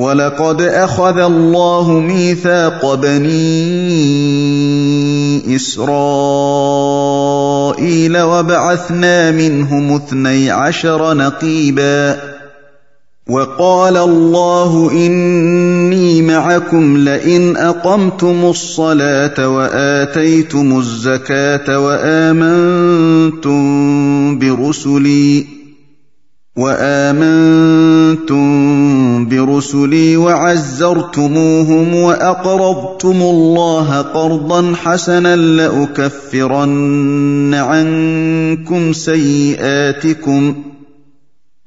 ولقد اخذ الله ميثاق بني اسرائيل وبعثنا منهم اثني عشر نقيبا وقال الله اني معكم لئن اقمتم الصلاه واتيتم الزكاه وامنتم برسلي وآمنتم برسلي وعزرتموهم وأقرضتم الله قرضا حسنا لأكفرن عنكم سيئاتكم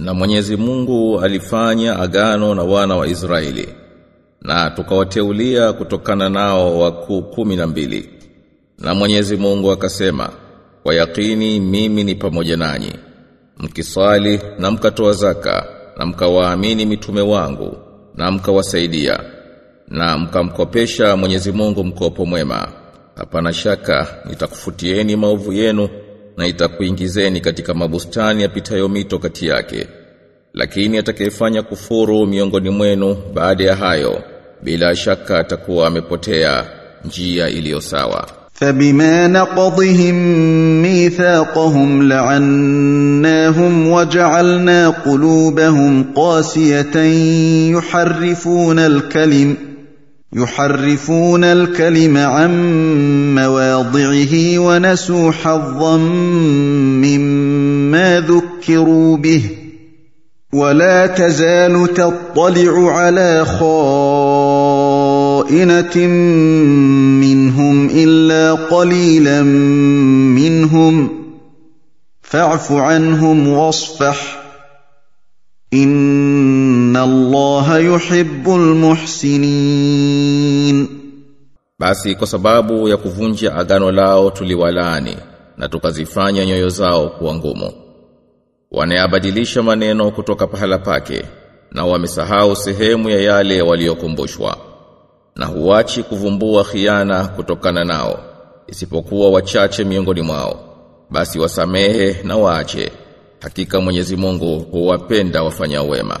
Na Mwenyezi Mungu alifanya agano na wana wa Israeli na tukawateulia kutokana nao wakuu kumi na mbili. Na Mwenyezi Mungu akasema, kwa yakini mimi ni pamoja nanyi. Mkisali na mkatoa zaka na mkawaamini mitume wangu na mkawasaidia na mkamkopesha Mwenyezi Mungu mkopo mwema. Hapana shaka nitakufutieni maovu yenu na itakuingizeni katika mabustani yapitayo mito kati yake. Lakini atakayefanya kufuru miongoni mwenu baada ya hayo, bila shaka atakuwa amepotea njia iliyo sawa. فبما نقضهم ميثاقهم لعناهم وجعلنا قلوبهم قاسية يحرفون الكلم يحرفون الكلم عن مواضعه ونسوا حظا مما ذكروا به. ولا تزال تطلع على خائنة منهم إلا قليلا منهم. فاعف عنهم واصفح. إن inna Allaha yuhibbul muhsinin Basi kwa sababu ya kuvunja agano lao tuliwalani na tukazifanya nyoyo zao kuwa ngumu. Wanayabadilisha maneno kutoka pahala pake na wamesahau sehemu ya yale waliokumbushwa na huachi kuvumbua khiana kutokana nao isipokuwa wachache miongoni mwao. Basi wasamehe na waache. Hakika Mwenyezi Mungu huwapenda wafanya wema.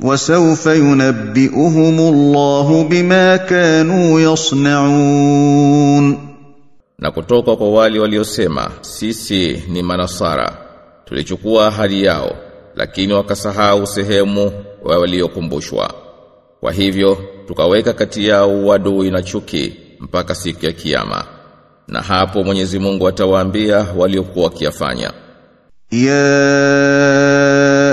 وسوف ينبئهم الله بما كانوا يصنعون Na kutoka kwa wale waliosema sisi ni manasara tulichukua ahadi yao lakini wakasahau sehemu wa waliokumbushwa kwa hivyo tukaweka kati yao uadui na chuki mpaka siku ya kiyama na hapo Mwenyezi Mungu atawaambia waliokuwa wakiyafanya يا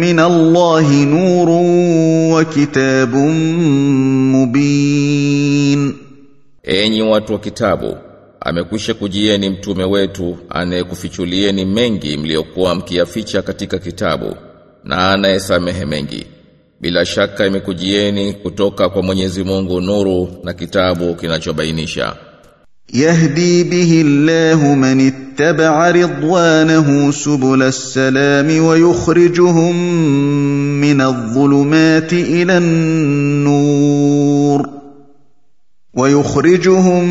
من الله نور وكتاب مبين Enyi watu wa kitabu amekwisha kujieni mtume wetu anayekufichulieni mengi mliokuwa mkiyaficha katika kitabu na anayesamehe mengi bila shaka imekujieni kutoka kwa Mwenyezi Mungu nuru na kitabu kinachobainisha يهدي به الله من اتبع رضوانه سبل السلام ويخرجهم من الظلمات إلى النور ويخرجهم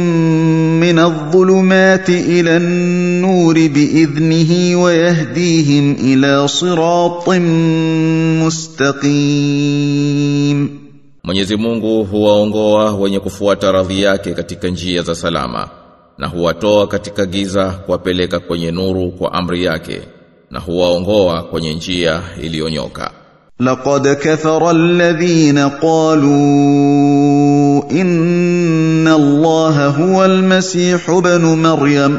من الظلمات إلى النور بإذنه ويهديهم إلى صراط مستقيم Mwenyezi Mungu huwaongoa wenye kufuata radhi yake katika njia za salama na huwatoa katika giza kuwapeleka kwenye nuru kwa amri yake na huwaongoa kwenye njia iliyonyoka. Laqad kathara alladhina qalu inna Allaha huwa almasih ibn Maryam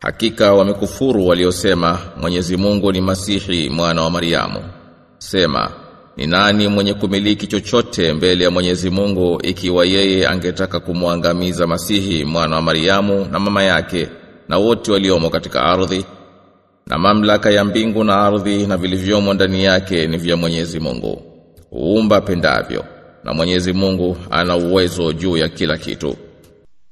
Hakika wamekufuru waliosema Mwenyezi Mungu ni Masihi mwana wa Mariamu. Sema, ni nani mwenye kumiliki chochote mbele ya Mwenyezi Mungu ikiwa yeye angetaka kumwangamiza Masihi mwana wa Mariamu na mama yake na wote waliomo katika ardhi na mamlaka ya mbingu na ardhi na vilivyomo ndani yake ni vya Mwenyezi Mungu. Uumba pendavyo na Mwenyezi Mungu ana uwezo juu ya kila kitu.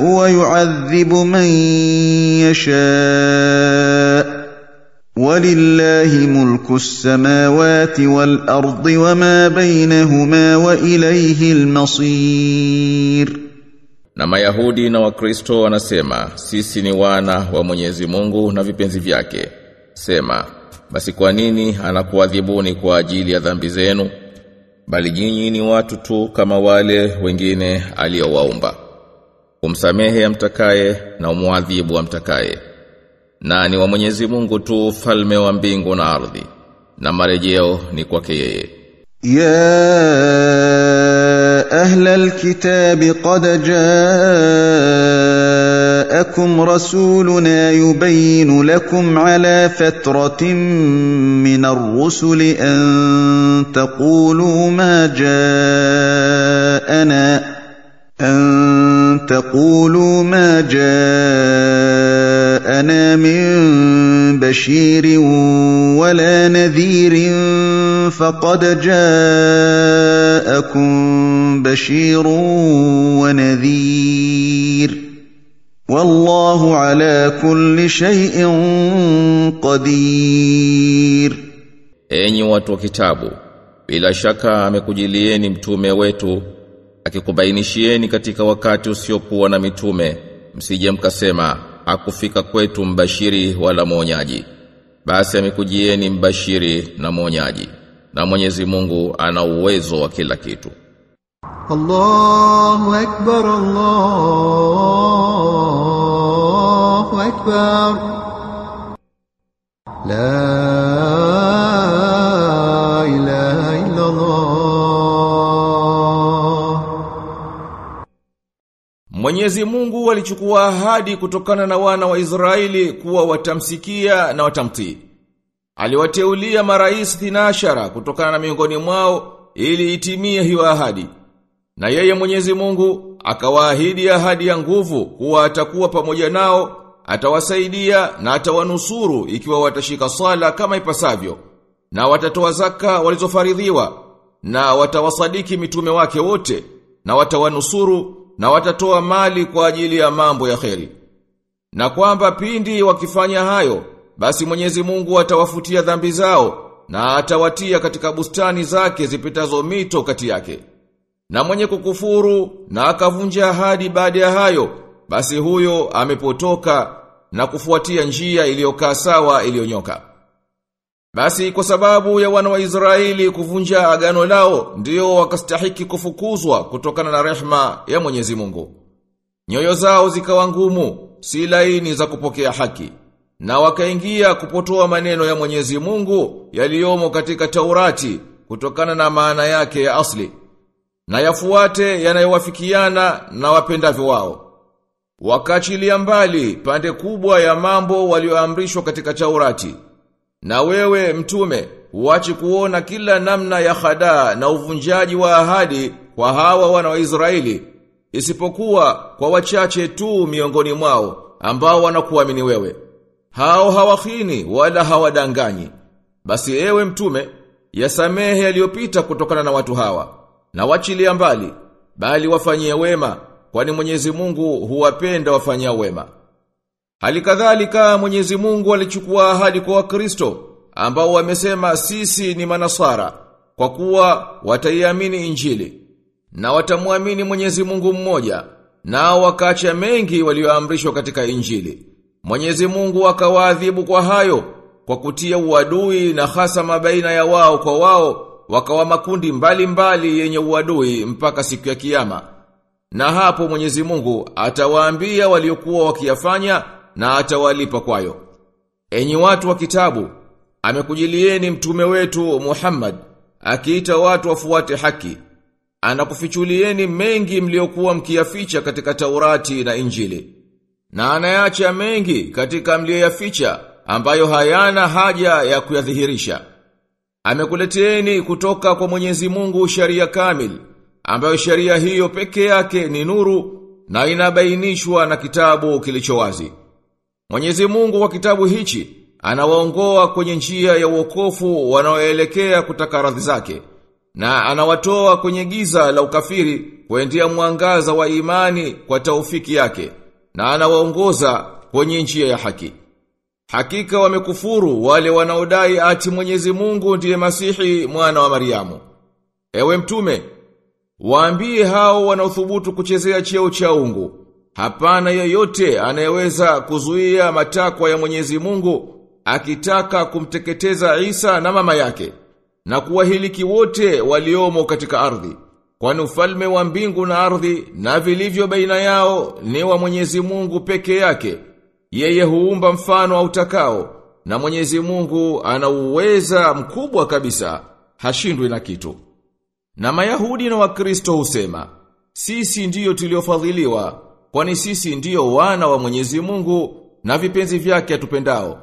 ويعذب من يشاء ولله ملك السماوات والارض وما بينهما واليه المصير Na Mayahudi na Wakristo wanasema sisi ni wana wa Mwenyezi Mungu na vipenzi vyake. Sema, basi kwa nini anakuadhibuni kwa ajili ya dhambi zenu? Bali nyinyi ni watu tu kama wale wengine aliowaumba. Umsamehe amtakaye na umuadhibu amtakaye. Na ni wa Mwenyezi Mungu tu falme wa mbingu na ardhi. Na marejeo ni kwake yeye. يا اهل الكتاب قد جاءكم رسولنا يبين لكم على فتره من الرسل ان تقولوا ما جاءنا ان تقولوا ما جاءنا من بشير ولا نذير فقد جاءكم بشير ونذير والله على كل شيء قدير Enyi watu wa kitabu, bila shaka amekujilieni mtume wetu akikubainishieni katika wakati usiokuwa na mitume msije mkasema hakufika kwetu mbashiri wala mwonyaji. Basi amekujieni mbashiri na mwonyaji na Mwenyezi Mungu ana uwezo wa kila kitu. Allahu akbar Allahu akbar. La Mwenyezi Mungu alichukua ahadi kutokana na wana wa Israeli kuwa watamsikia na watamtii. Aliwateulia marais thinashara kutokana na miongoni mwao ili itimie hiyo ahadi. Na yeye Mwenyezi Mungu akawaahidi ahadi ya nguvu kuwa atakuwa pamoja nao, atawasaidia na atawanusuru ikiwa watashika sala kama ipasavyo. Na watatoa zaka walizofaridhiwa na watawasadiki mitume wake wote na watawanusuru na watatoa mali kwa ajili ya mambo ya kheri. Na kwamba pindi wakifanya hayo, basi Mwenyezi Mungu atawafutia dhambi zao na atawatia katika bustani zake zipitazo mito kati yake. Na mwenye kukufuru na akavunja ahadi baada ya hayo, basi huyo amepotoka na kufuatia njia iliyokaa sawa iliyonyoka. Basi kwa sababu ya wana wa Israeli kuvunja agano lao, ndio wakastahiki kufukuzwa kutokana na rehma ya Mwenyezi Mungu. Nyoyo zao zikawa ngumu, si laini za kupokea haki. Na wakaingia kupotoa maneno ya Mwenyezi Mungu yaliyomo katika Taurati kutokana na maana yake ya asli. Na yafuate yanayowafikiana na wapendavyo wao. Wakachilia mbali pande kubwa ya mambo walioamrishwa katika Taurati. Na wewe mtume, uache kuona kila namna ya hadaa na uvunjaji wa ahadi kwa hawa wana wa Israeli, isipokuwa kwa wachache tu miongoni mwao ambao wanakuamini wewe. Hao hawakhini wala hawadanganyi. Basi ewe mtume, yasamehe yaliyopita kutokana na watu hawa, na wachilia mbali, bali wafanyie wema, kwani Mwenyezi Mungu huwapenda wafanyia wema. Halikadhalika Mwenyezi Mungu alichukua ahadi kwa Wakristo ambao wamesema sisi ni manasara kwa kuwa wataiamini Injili na watamwamini Mwenyezi Mungu mmoja nao wakaacha mengi walioamrishwa katika Injili. Mwenyezi Mungu akawaadhibu kwa hayo kwa kutia uadui na hasa mabaina ya wao kwa wao wakawa makundi mbalimbali mbali yenye uadui mpaka siku ya kiyama. Na hapo Mwenyezi Mungu atawaambia waliokuwa wakiyafanya na atawalipa kwayo. Enyi watu wa kitabu, amekujilieni mtume wetu Muhammad, akiita watu wafuate haki. Anakufichulieni mengi mliokuwa mkiyaficha katika Taurati na Injili. Na anayacha mengi katika mlioyaficha ambayo hayana haja ya kuyadhihirisha. Amekuleteeni kutoka kwa Mwenyezi Mungu sharia kamili, ambayo sharia hiyo peke yake ni nuru na inabainishwa na kitabu kilicho wazi. Mwenyezi Mungu kwa kitabu hichi anawaongoa kwenye njia ya uokofu wanaoelekea kutaka radhi zake na anawatoa kwenye giza la ukafiri kuendea mwangaza wa imani kwa taufiki yake na anawaongoza kwenye njia ya haki. Hakika wamekufuru wale wanaodai ati Mwenyezi Mungu ndiye Masihi mwana wa Mariamu. Ewe mtume, waambie hao wanaothubutu kuchezea cheo cha ungu. Hapana yeyote anayeweza kuzuia matakwa ya Mwenyezi Mungu akitaka kumteketeza Isa na mama yake na kuwahiliki wote waliomo katika ardhi. Kwani ufalme wa mbingu na ardhi na vilivyo baina yao ni wa Mwenyezi Mungu peke yake. Yeye huumba mfano autakao na Mwenyezi Mungu ana uweza mkubwa kabisa, hashindwi na kitu. Na Mayahudi na Wakristo husema, sisi ndiyo tuliofadhiliwa, kwani sisi ndiyo wana wa Mwenyezi Mungu na vipenzi vyake atupendao.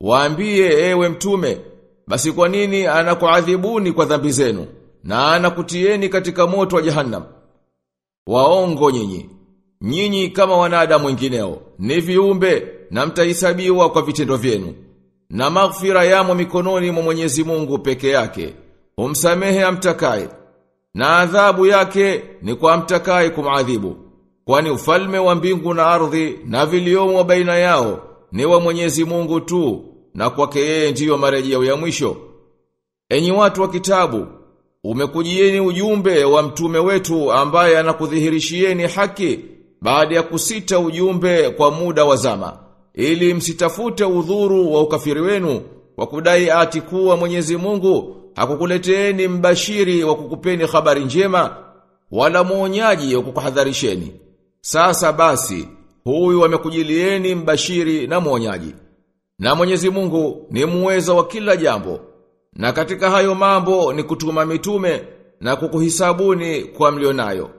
Waambie ewe mtume, basi kwa nini anakuadhibuni kwa dhambi zenu na anakutieni katika moto wa jahannam? Waongo nyinyi. Nyinyi kama wanadamu wengineo, ni viumbe na mtahesabiwa kwa vitendo vyenu. Na maghfira yamo mikononi mwa Mwenyezi Mungu peke yake. Humsamehe amtakaye. Na adhabu yake ni kwa amtakaye kumadhibu. Kwani ufalme wa mbingu na ardhi na viliomo baina yao ni wa Mwenyezi Mungu tu na kwake yeye ndiyo marejeo ya mwisho. Enyi watu wa kitabu, umekujieni ujumbe wa mtume wetu ambaye anakudhihirishieni haki baada ya kusita ujumbe kwa muda wa zama, ili msitafute udhuru wa ukafiri wenu kwa kudai ati kuwa Mwenyezi Mungu hakukuleteeni mbashiri wa kukupeni habari njema wala muonyaji wa kukuhadharisheni. Sasa basi, huyu amekujilieni mbashiri na mwonyaji. Na Mwenyezi Mungu ni muweza wa kila jambo. Na katika hayo mambo ni kutuma mitume na kukuhisabuni kwa mlionayo.